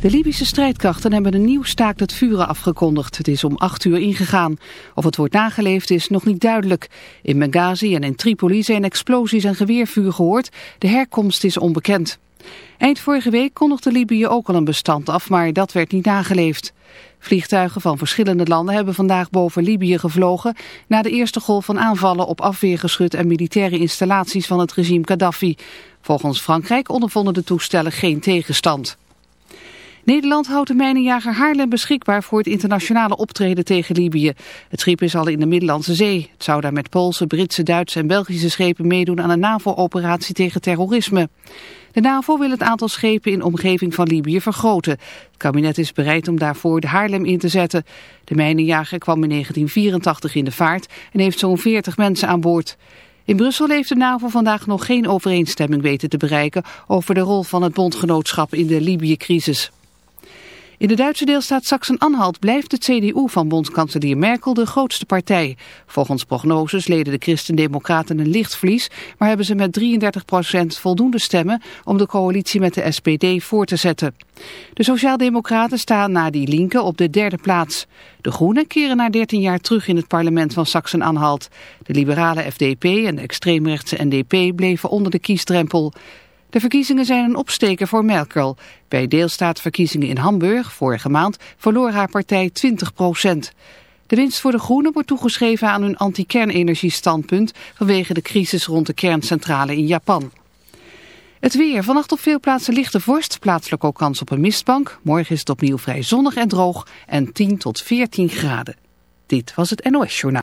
De Libische strijdkrachten hebben een nieuw staakt het vuren afgekondigd. Het is om acht uur ingegaan. Of het wordt nageleefd is nog niet duidelijk. In Benghazi en in Tripoli zijn explosies en geweervuur gehoord. De herkomst is onbekend. Eind vorige week kondigde Libië ook al een bestand af, maar dat werd niet nageleefd. Vliegtuigen van verschillende landen hebben vandaag boven Libië gevlogen... na de eerste golf van aanvallen op afweergeschut en militaire installaties van het regime Gaddafi. Volgens Frankrijk ondervonden de toestellen geen tegenstand. Nederland houdt de mijnenjager Haarlem beschikbaar voor het internationale optreden tegen Libië. Het schip is al in de Middellandse Zee. Het zou daar met Poolse, Britse, Duitse en Belgische schepen meedoen aan een NAVO-operatie tegen terrorisme. De NAVO wil het aantal schepen in de omgeving van Libië vergroten. Het kabinet is bereid om daarvoor de Haarlem in te zetten. De mijnenjager kwam in 1984 in de vaart en heeft zo'n 40 mensen aan boord. In Brussel heeft de NAVO vandaag nog geen overeenstemming weten te bereiken over de rol van het bondgenootschap in de Libië-crisis. In de Duitse deelstaat Sachsen-Anhalt blijft de CDU van bondskanselier Merkel de grootste partij. Volgens prognoses leden de Christen-Democraten een licht verlies, maar hebben ze met 33% voldoende stemmen om de coalitie met de SPD voor te zetten. De Sociaaldemocraten staan na die linken op de derde plaats. De Groenen keren na 13 jaar terug in het parlement van Sachsen-Anhalt. De liberale FDP en de extreemrechtse NDP bleven onder de kiesdrempel. De verkiezingen zijn een opsteker voor Merkel. Bij deelstaatverkiezingen in Hamburg vorige maand verloor haar partij 20 procent. De winst voor de Groenen wordt toegeschreven aan hun anti-kernenergiestandpunt vanwege de crisis rond de kerncentrale in Japan. Het weer. Vannacht op veel plaatsen lichte vorst. Plaatselijk ook kans op een mistbank. Morgen is het opnieuw vrij zonnig en droog. En 10 tot 14 graden. Dit was het NOS Journaal.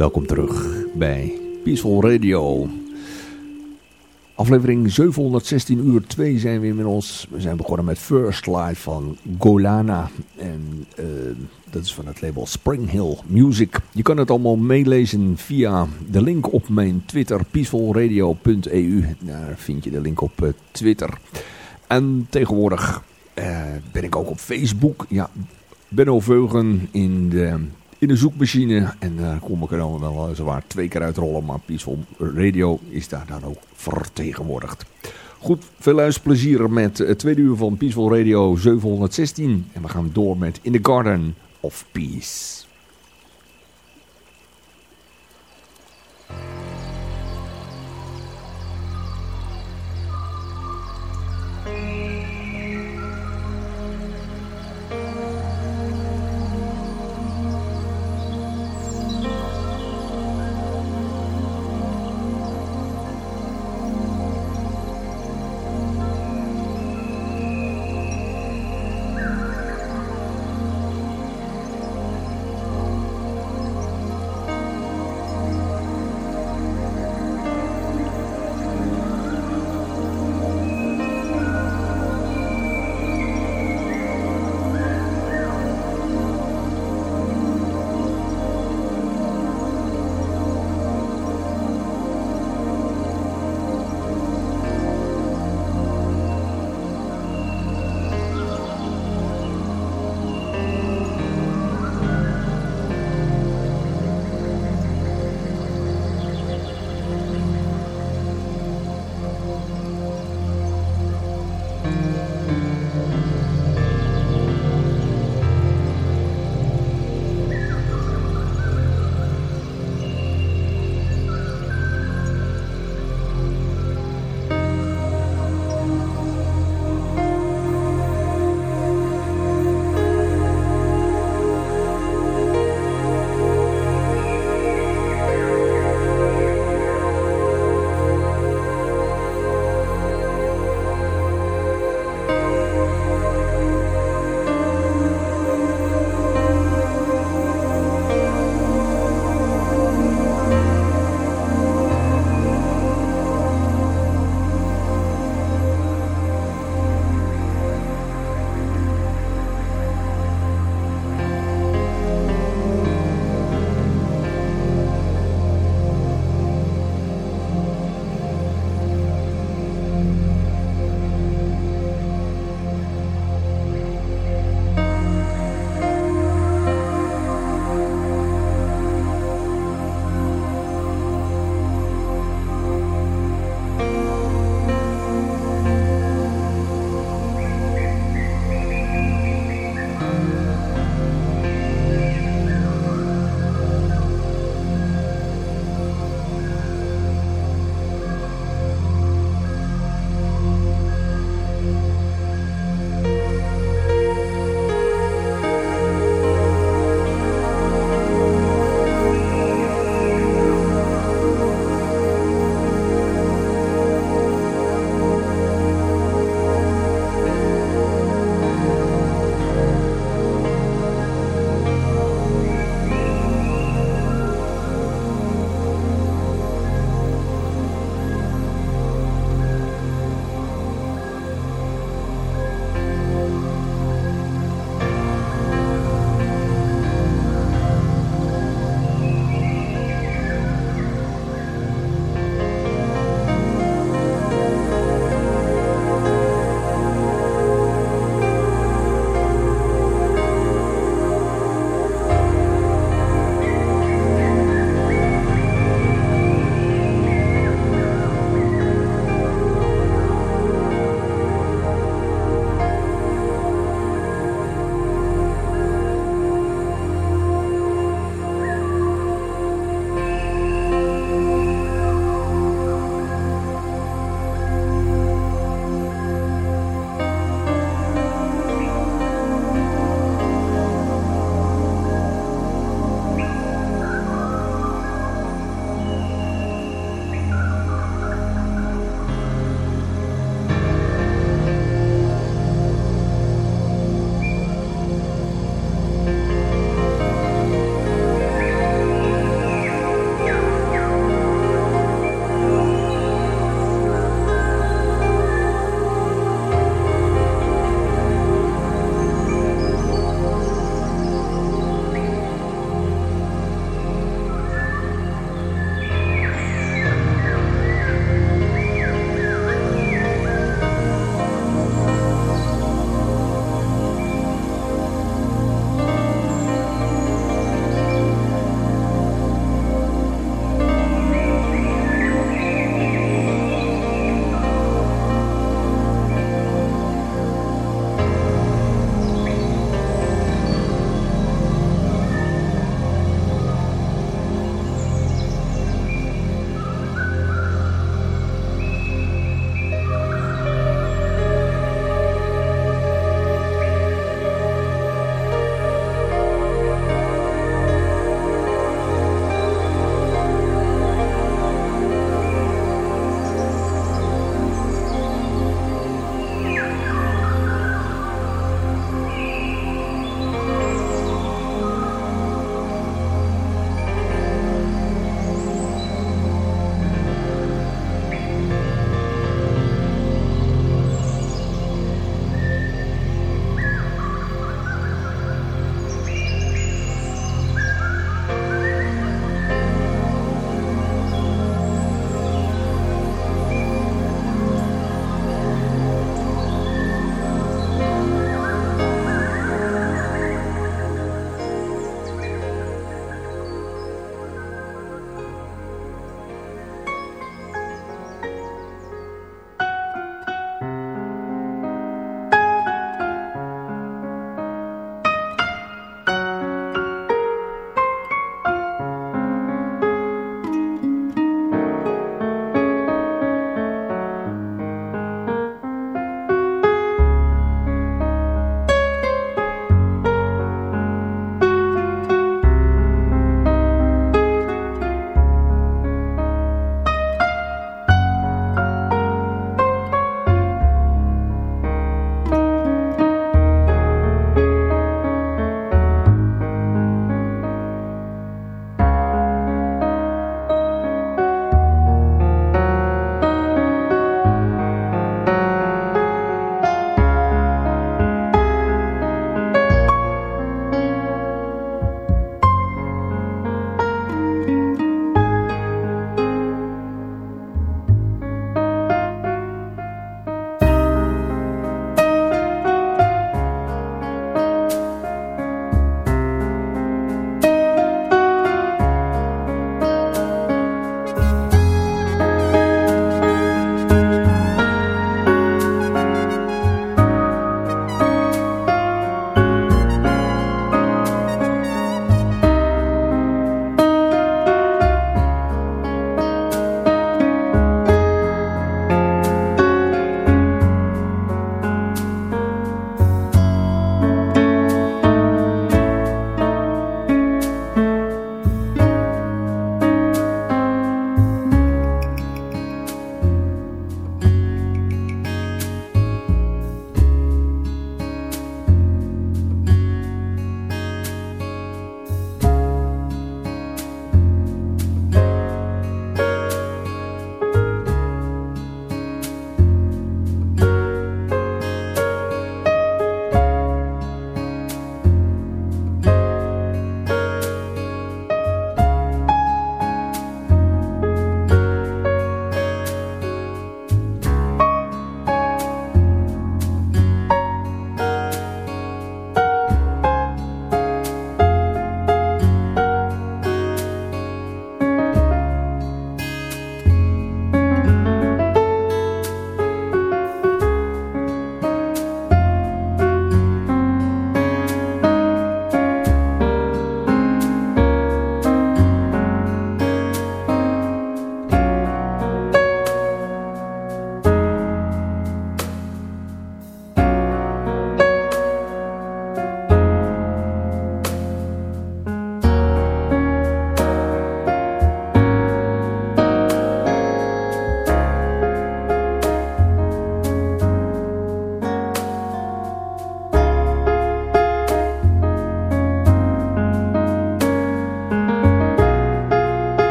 Welkom terug bij Peaceful Radio. Aflevering 716 uur 2 zijn we inmiddels. We zijn begonnen met First Live van Golana. En uh, dat is van het label Spring Hill Music. Je kan het allemaal meelezen via de link op mijn Twitter, peacefulradio.eu. Daar vind je de link op uh, Twitter. En tegenwoordig uh, ben ik ook op Facebook. Ja, Benno Veugen in de in de zoekmachine. En daar kom ik er dan wel eh, zowaar twee keer uitrollen. Maar Peaceful Radio is daar dan ook vertegenwoordigd. Goed, veel luisterplezier met het tweede uur van Peaceful Radio 716. En we gaan door met In the Garden of Peace.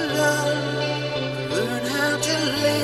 love, learn how to live.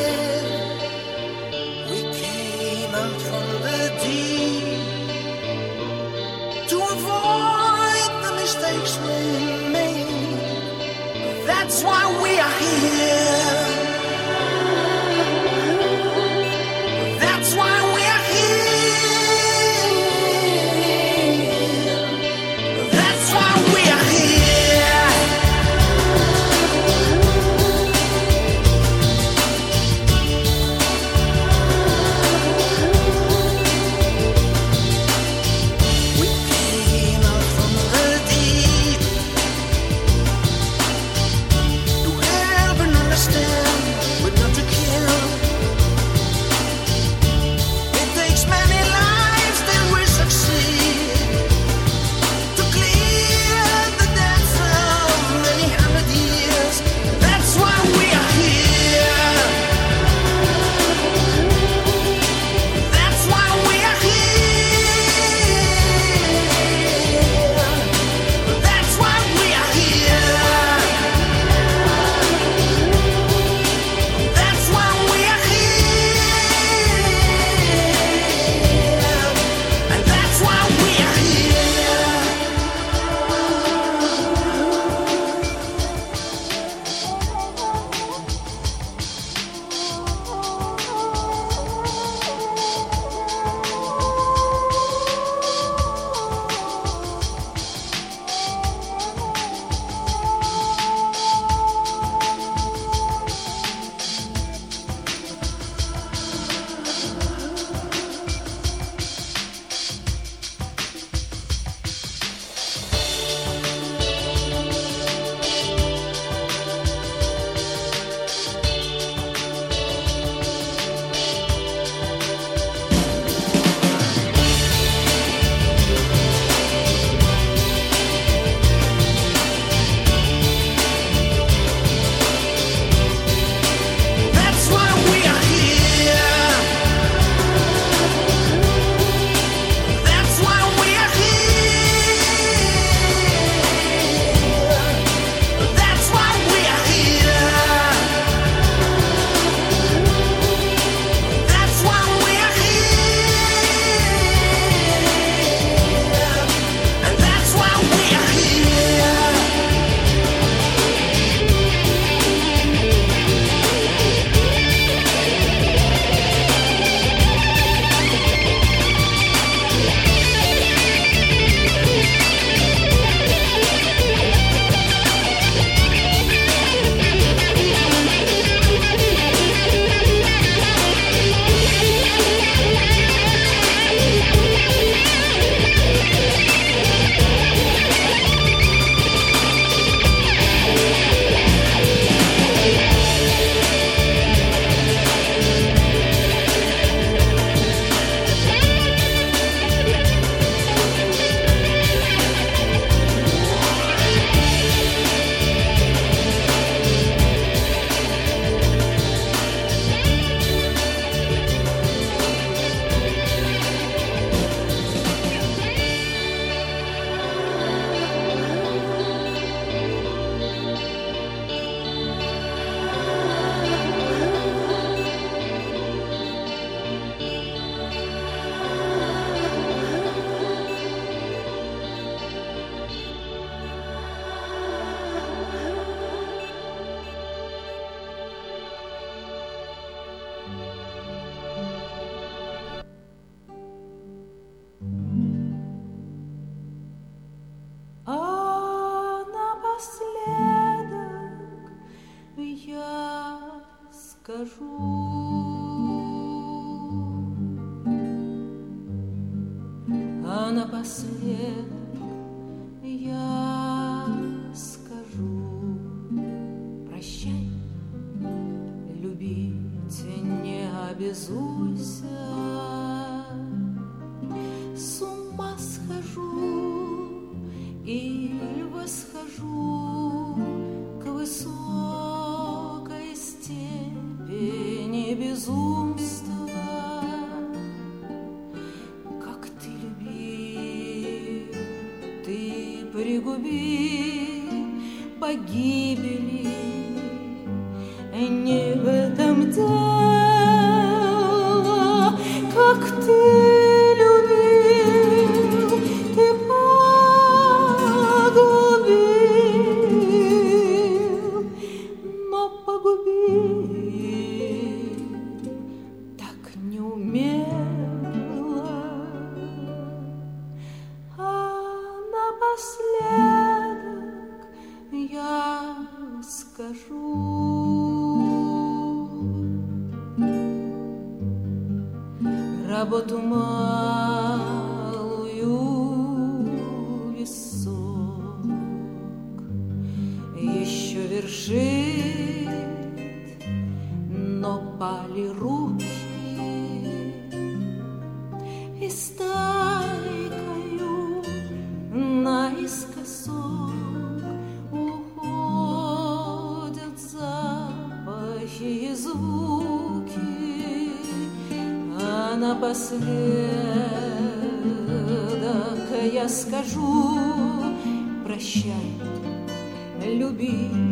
Rabotumar. be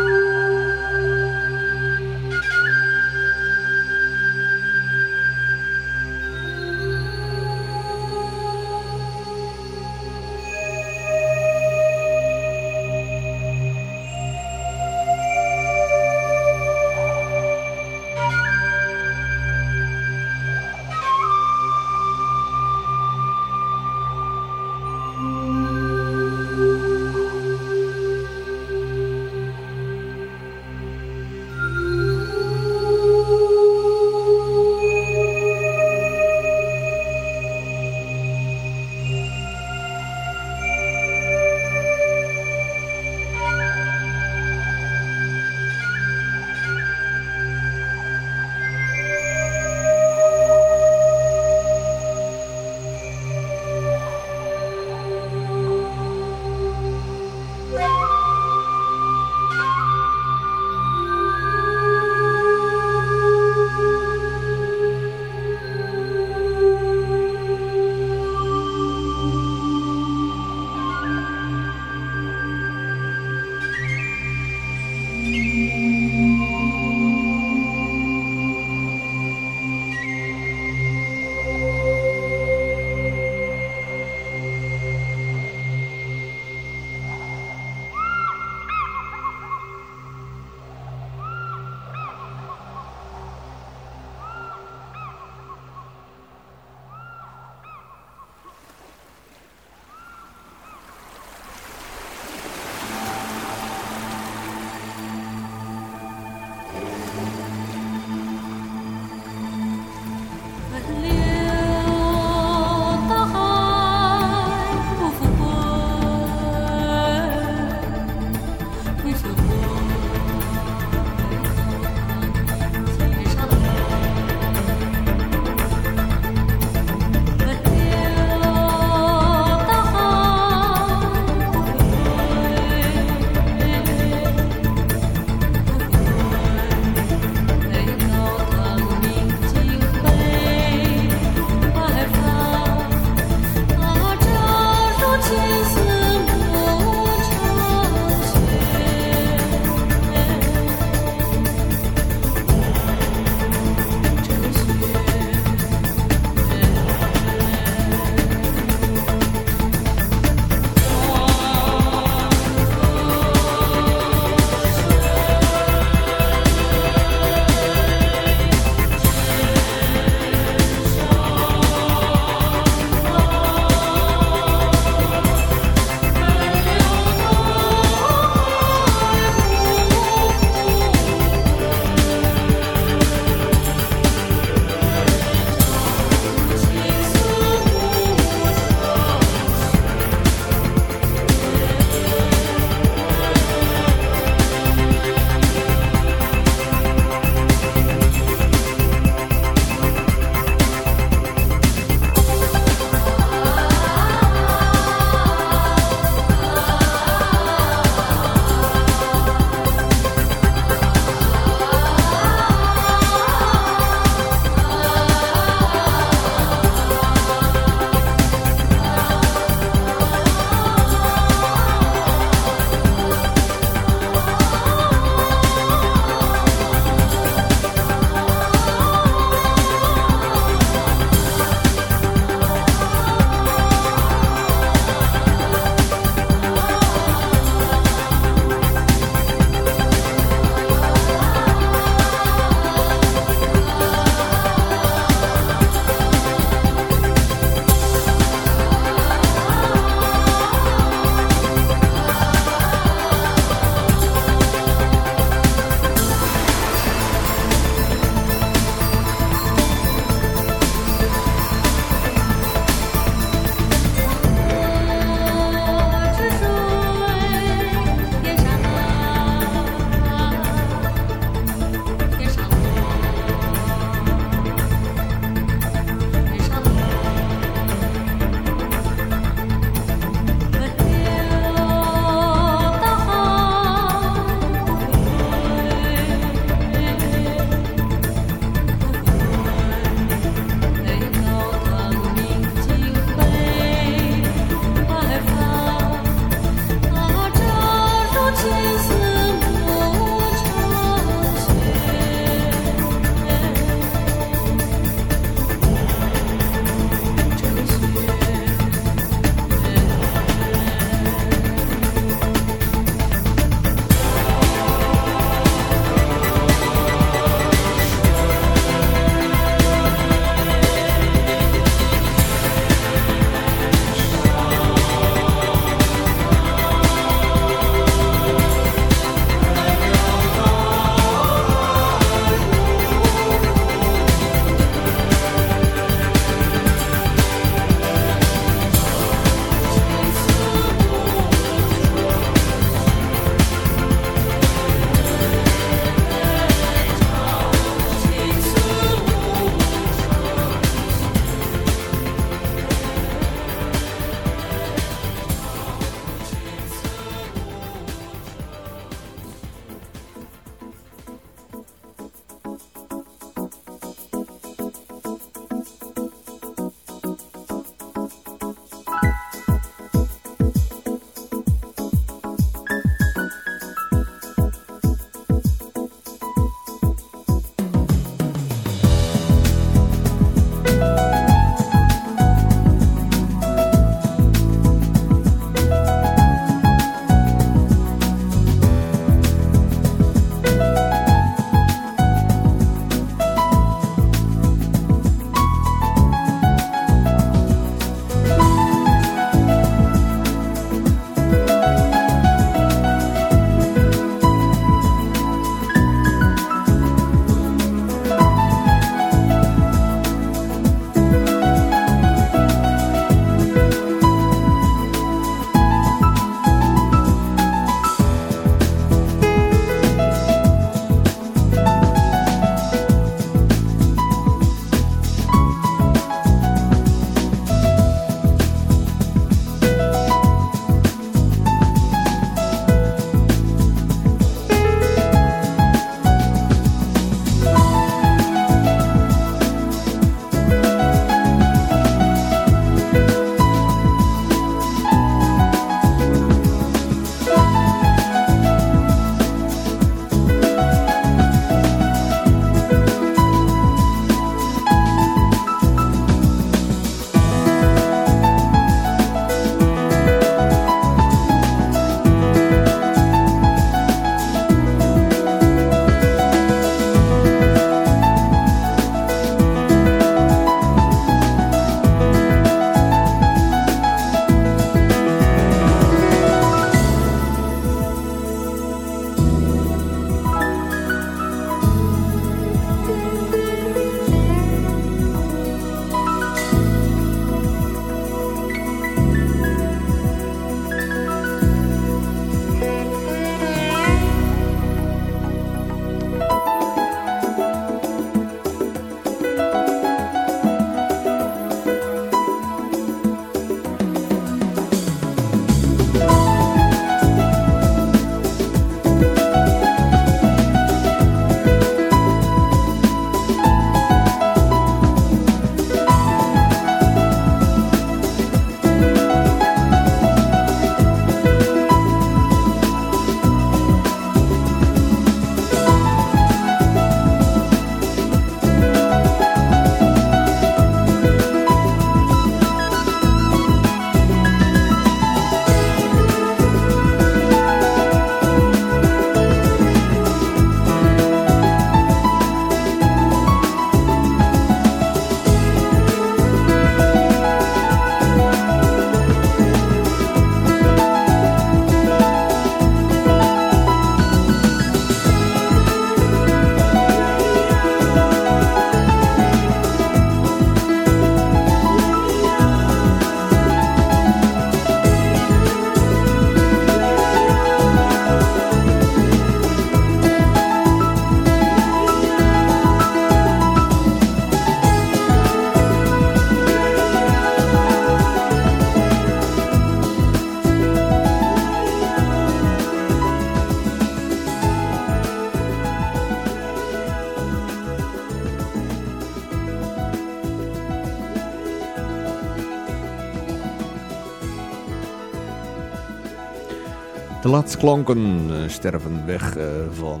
De laatste klanken uh, sterven weg uh, van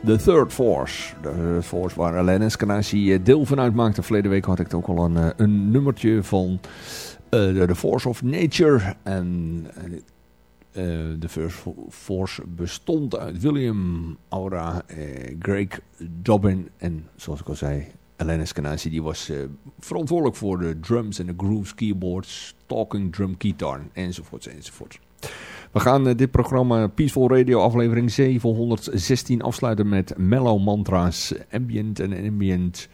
de Third Force. De Force waar Alain Eskenazi deel van uitmaakte. Verleden week had ik ook al een, een nummertje van The Force of Nature. En de First Force bestond uit William Aura, Greg Dobbin en zoals ik al zei, Alain Eskenazi. Die was verantwoordelijk voor de drums en de grooves, keyboards, talking drum guitar enzovoorts enzovoorts. We gaan uh, dit programma Peaceful Radio aflevering 716 afsluiten met Mellow Mantra's, ambient en ambient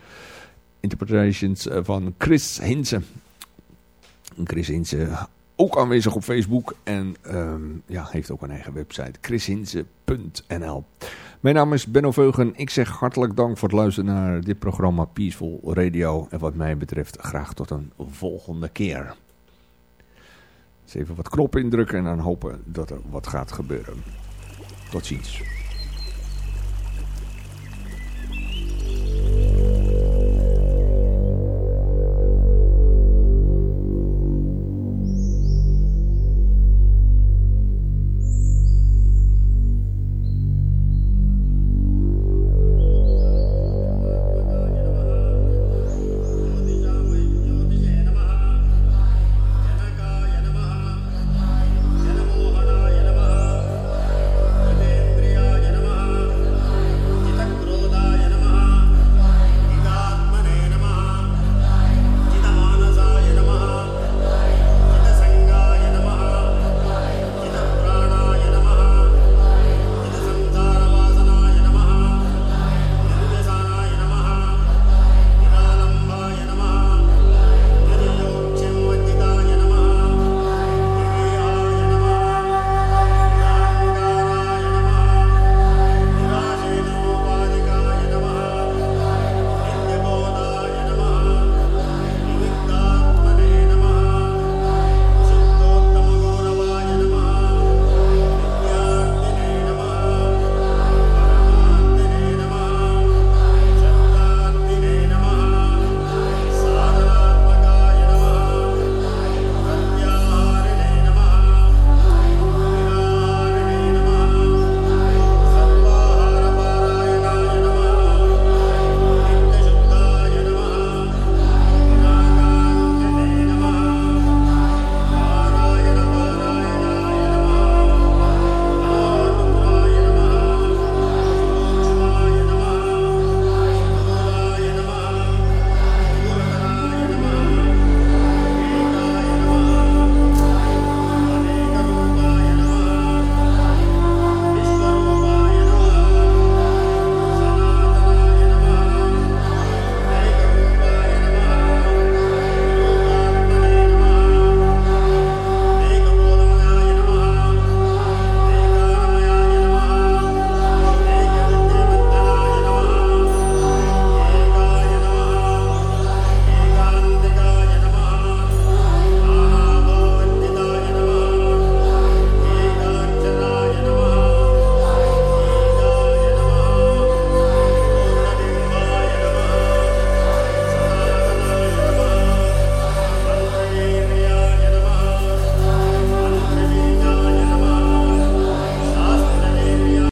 interpretations uh, van Chris Hinze. Chris Hinze ook aanwezig op Facebook en um, ja, heeft ook een eigen website chrishinze.nl. Mijn naam is Benno Veugen. Ik zeg hartelijk dank voor het luisteren naar dit programma Peaceful Radio. En wat mij betreft graag tot een volgende keer. Dus even wat knoppen indrukken en dan hopen dat er wat gaat gebeuren. Tot ziens.